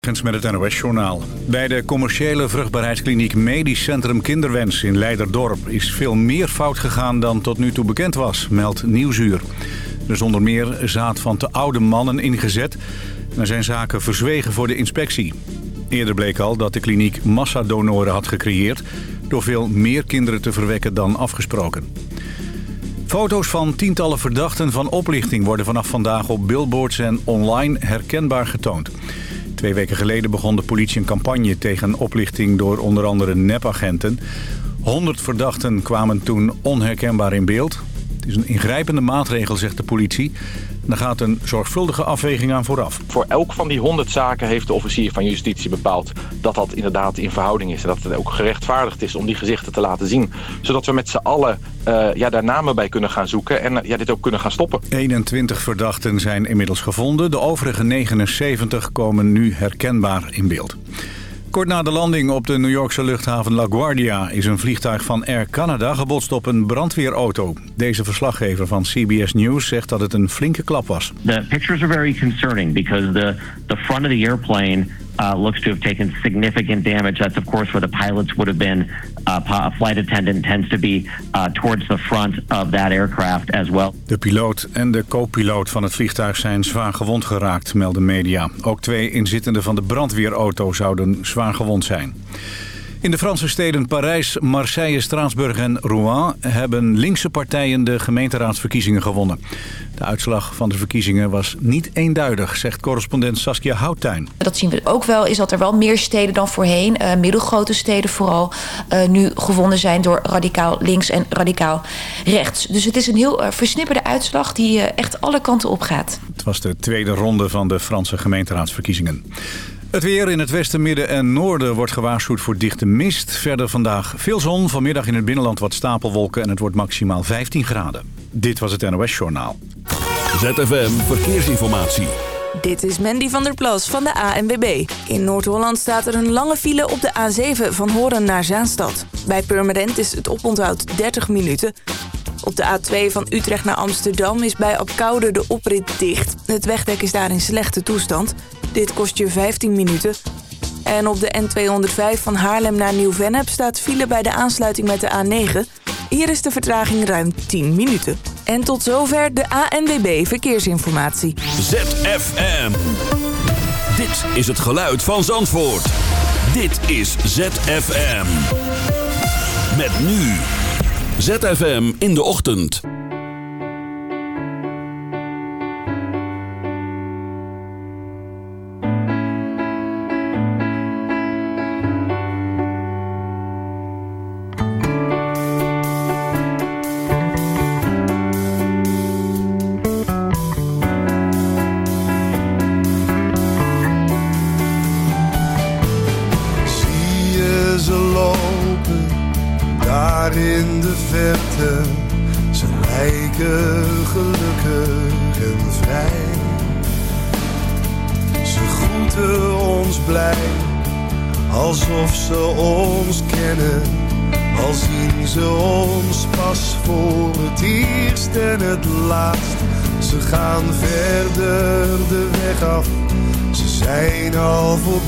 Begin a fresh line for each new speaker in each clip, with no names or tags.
met het NOS-journaal. Bij de commerciële vruchtbaarheidskliniek Medisch Centrum Kinderwens in Leiderdorp... is veel meer fout gegaan dan tot nu toe bekend was, meldt Nieuwsuur. Er is onder meer zaad van te oude mannen ingezet... en er zijn zaken verzwegen voor de inspectie. Eerder bleek al dat de kliniek massadonoren had gecreëerd... door veel meer kinderen te verwekken dan afgesproken. Foto's van tientallen verdachten van oplichting... worden vanaf vandaag op billboards en online herkenbaar getoond... Twee weken geleden begon de politie een campagne tegen oplichting door onder andere nepagenten. 100 verdachten kwamen toen onherkenbaar in beeld. Het is een ingrijpende maatregel, zegt de politie. Daar gaat een zorgvuldige afweging aan vooraf.
Voor elk van die 100 zaken heeft de officier van justitie bepaald dat dat inderdaad in verhouding is. En dat het ook gerechtvaardigd is om die gezichten te laten zien. Zodat we met z'n allen uh, ja, daar namen bij kunnen gaan zoeken en ja, dit ook kunnen gaan stoppen.
21 verdachten zijn inmiddels gevonden. De overige 79 komen nu herkenbaar in beeld. Kort na de landing op de New Yorkse luchthaven LaGuardia... is een vliegtuig van Air Canada gebotst op een brandweerauto. Deze verslaggever van CBS News zegt dat het een flinke klap was.
The pictures are very concerning because the, the front of the airplane uh, looks to have taken significant damage. That's of course where the pilots would have been. Uh, a flight attendant tends to be uh, towards the front of that aircraft as well.
De piloot en de co-piloot van het vliegtuig zijn zwaar gewond geraakt, melden media. Ook twee inzittenden van de brandweerauto zouden zwaar gewond zijn. In de Franse steden Parijs, Marseille, Straatsburg en Rouen... hebben linkse partijen de gemeenteraadsverkiezingen gewonnen. De uitslag van de verkiezingen was niet eenduidig, zegt correspondent Saskia Houttuin.
Dat zien we ook wel, is dat er wel meer steden dan voorheen... Uh, middelgrote steden vooral, uh, nu gewonnen zijn door radicaal links en radicaal rechts. Dus het is een heel uh, versnipperde uitslag die echt alle kanten op gaat.
Het was de tweede ronde van de Franse gemeenteraadsverkiezingen. Het weer in het westen, midden en noorden wordt gewaarschuwd voor dichte mist. Verder vandaag veel zon, vanmiddag in het binnenland wat stapelwolken... en het wordt maximaal 15 graden. Dit was het NOS Journaal.
ZFM Verkeersinformatie.
Dit is Mandy van der Plas van de ANWB. In Noord-Holland staat er een lange file op de A7 van Horen naar Zaanstad. Bij Purmerend is het oponthoud 30 minuten... Op de A2 van Utrecht naar Amsterdam is bij Apkoude de oprit dicht. Het wegdek is daar in slechte toestand. Dit kost je 15 minuten. En op de N205 van Haarlem naar Nieuw-Vennep staat file bij de aansluiting met de A9. Hier is de vertraging ruim 10 minuten. En tot zover de ANWB Verkeersinformatie.
ZFM. Dit is het geluid van Zandvoort. Dit is ZFM. Met nu. ZFM in de ochtend.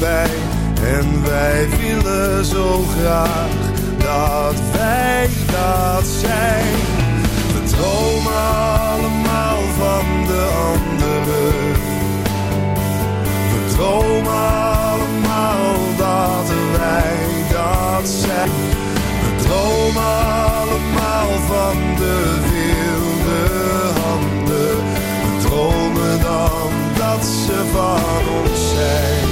En wij willen zo graag dat wij dat zijn. We dromen allemaal van de anderen. We dromen allemaal dat wij dat zijn. We dromen allemaal van de wilde handen. We dromen dan dat ze van ons zijn.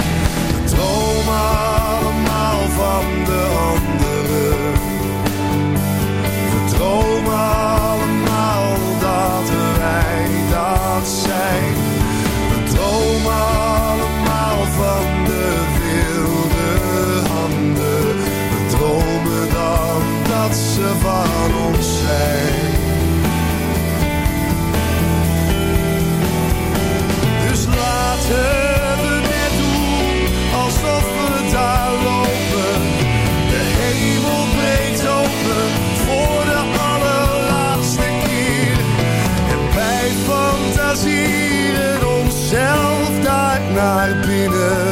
droom allemaal van de anderen. We dromen allemaal dat wij dat zijn. We dromen allemaal van de wilde handen. We dromen dan dat ze van ons zijn. Dus laten binnen.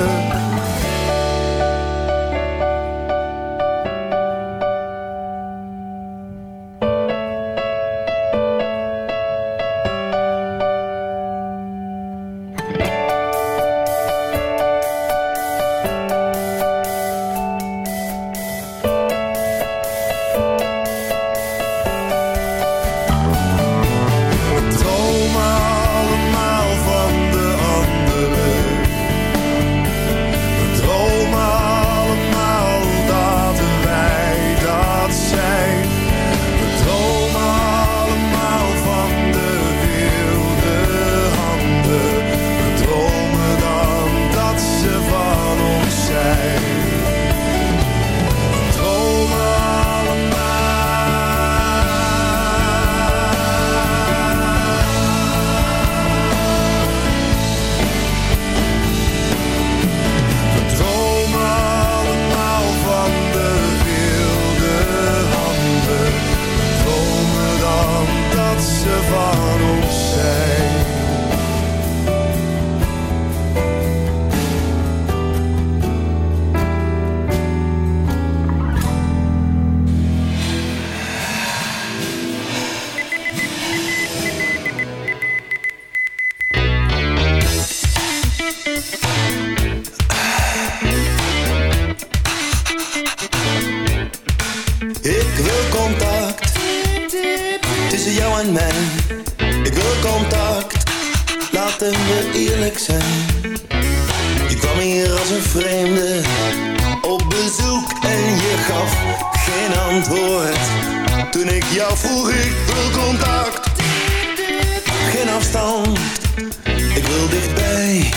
Ik wil dichtbij,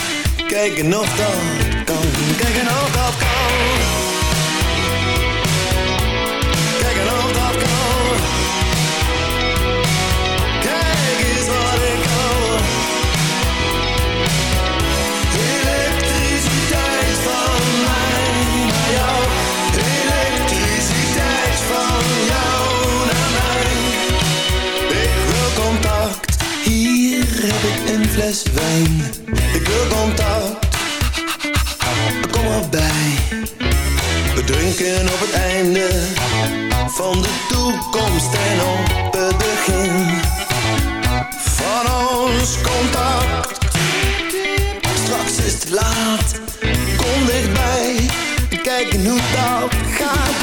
kijken nog dat kan, kijken of dat kan. Ik wil contact, kom erbij. We drinken op het einde van de toekomst en op het begin van ons contact. Straks is het laat, kom dichtbij, kijken hoe dat gaat.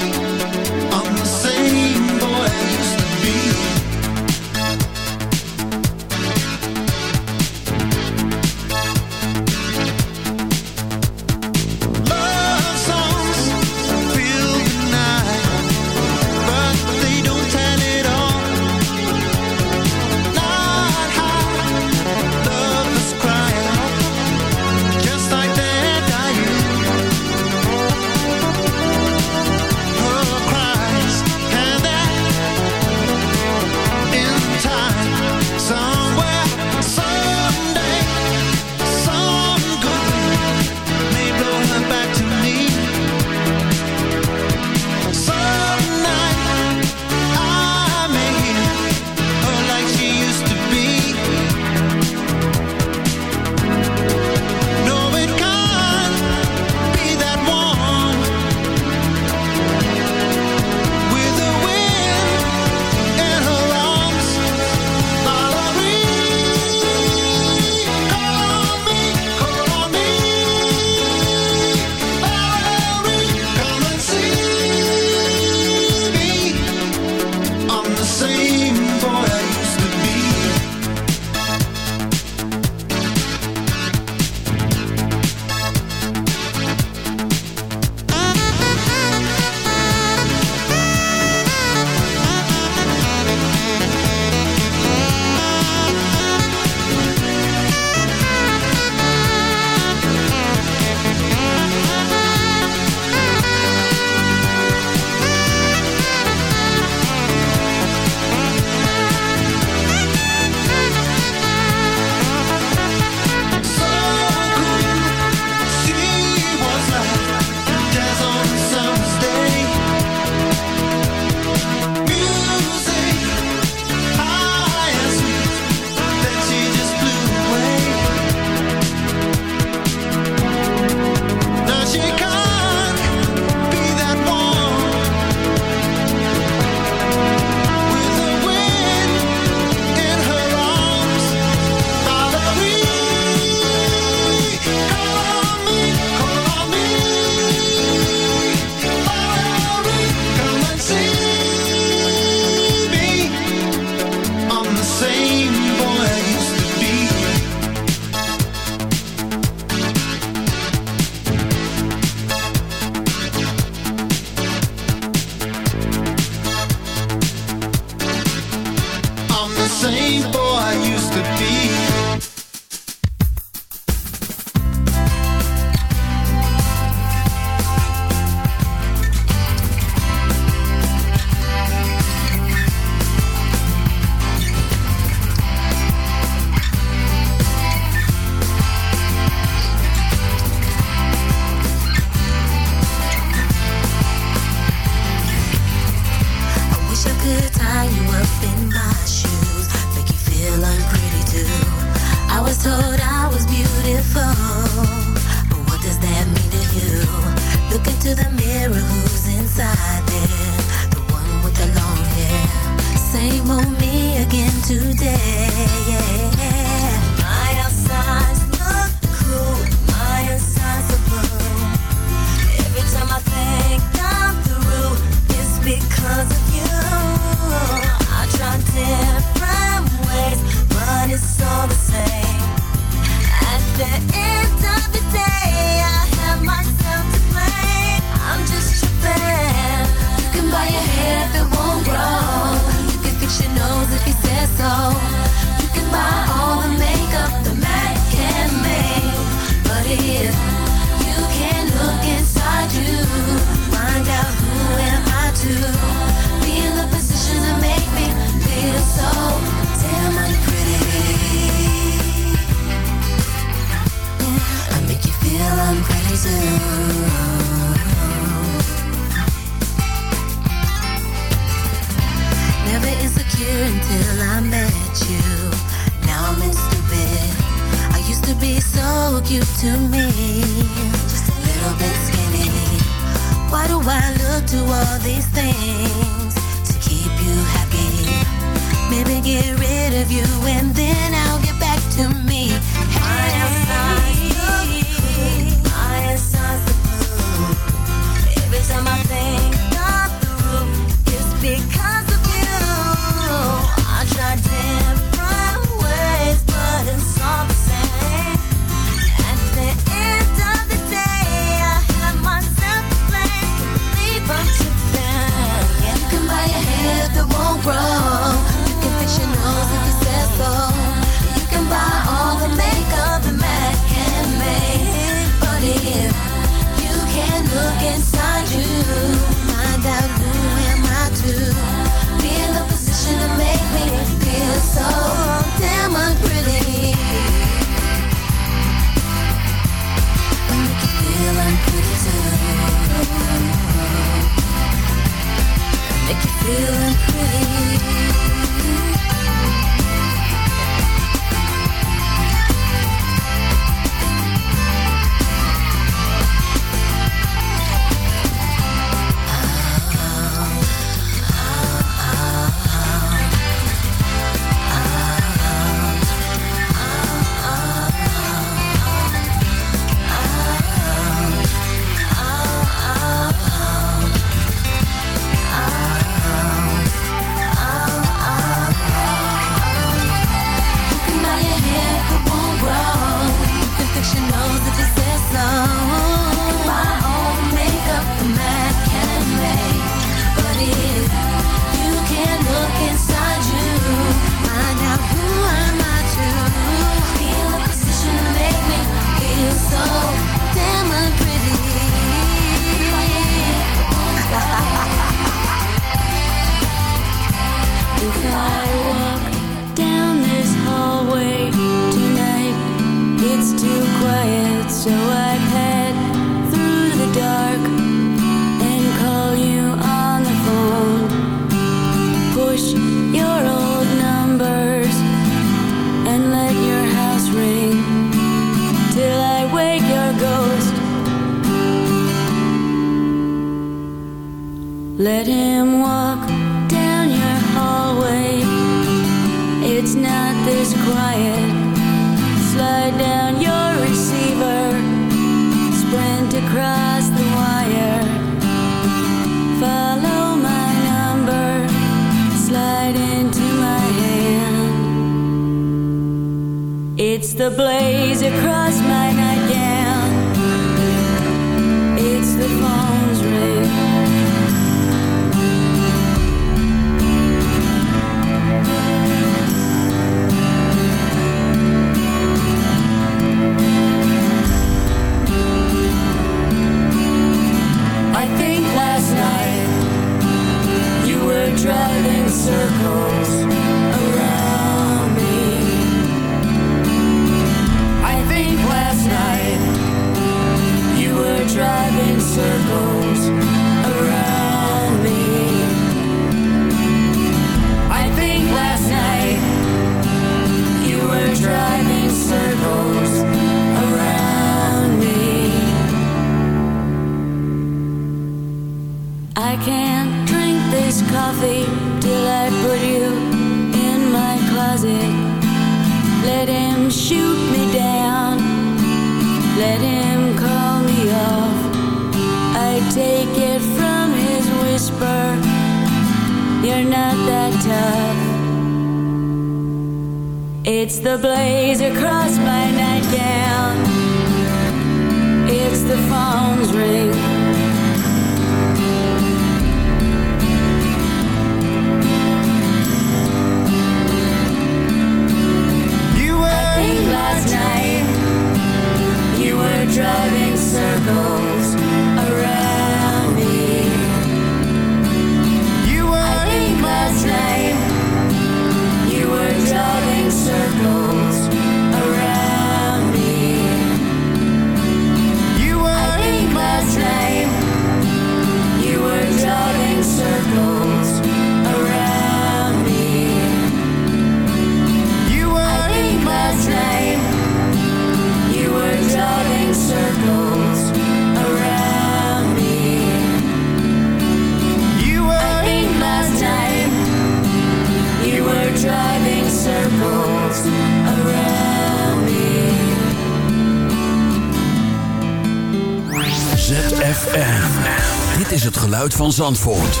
ZFM. Dit is het geluid van Zandvoort.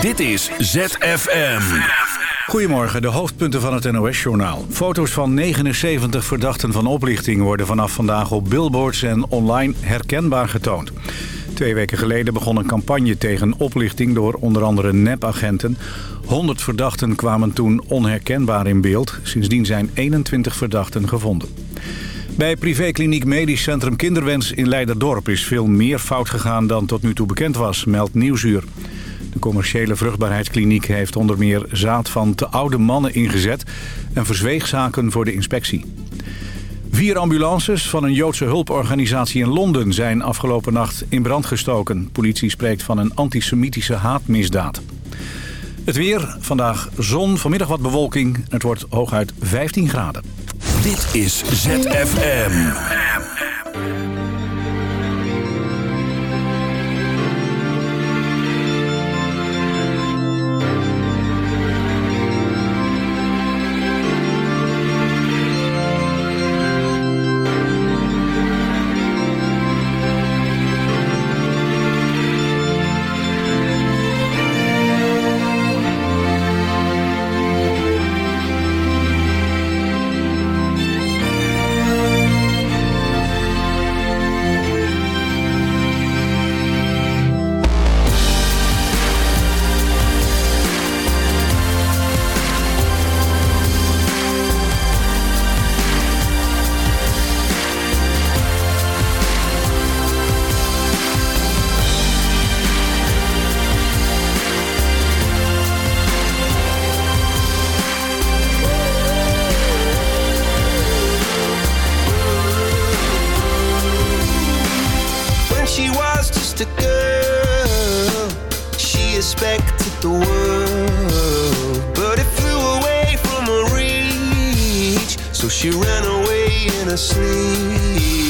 Dit is ZFM.
Goedemorgen, de hoofdpunten van het NOS-journaal. Foto's van 79 verdachten van oplichting worden vanaf vandaag op billboards en online herkenbaar getoond. Twee weken geleden begon een campagne tegen oplichting door onder andere nepagenten. 100 verdachten kwamen toen onherkenbaar in beeld. Sindsdien zijn 21 verdachten gevonden. Bij privékliniek Medisch Centrum Kinderwens in Leiderdorp is veel meer fout gegaan dan tot nu toe bekend was, meldt Nieuwsuur. De commerciële vruchtbaarheidskliniek heeft onder meer zaad van te oude mannen ingezet en verzweeg zaken voor de inspectie. Vier ambulances van een Joodse hulporganisatie in Londen zijn afgelopen nacht in brand gestoken. Politie spreekt van een antisemitische haatmisdaad. Het weer, vandaag zon, vanmiddag wat bewolking. Het wordt hooguit 15 graden.
Dit is ZFM.
She ran away in her sleep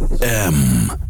ZFM.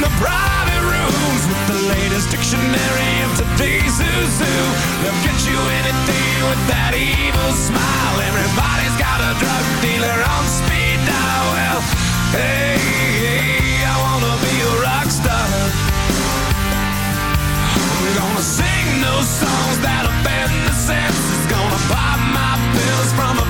the private rooms with the latest dictionary of today's who. They'll get you anything with that evil smile. Everybody's got a drug dealer on speed dial. Well, hey, hey, I wanna be a rock star. I'm gonna sing those songs that offend the senses. Gonna pop my pills from a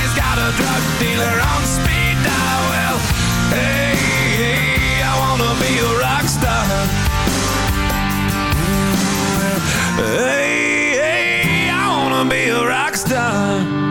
got a drug dealer on speed dial. Hey, hey, I wanna be a rock star. Hey, hey, I wanna be a rock star.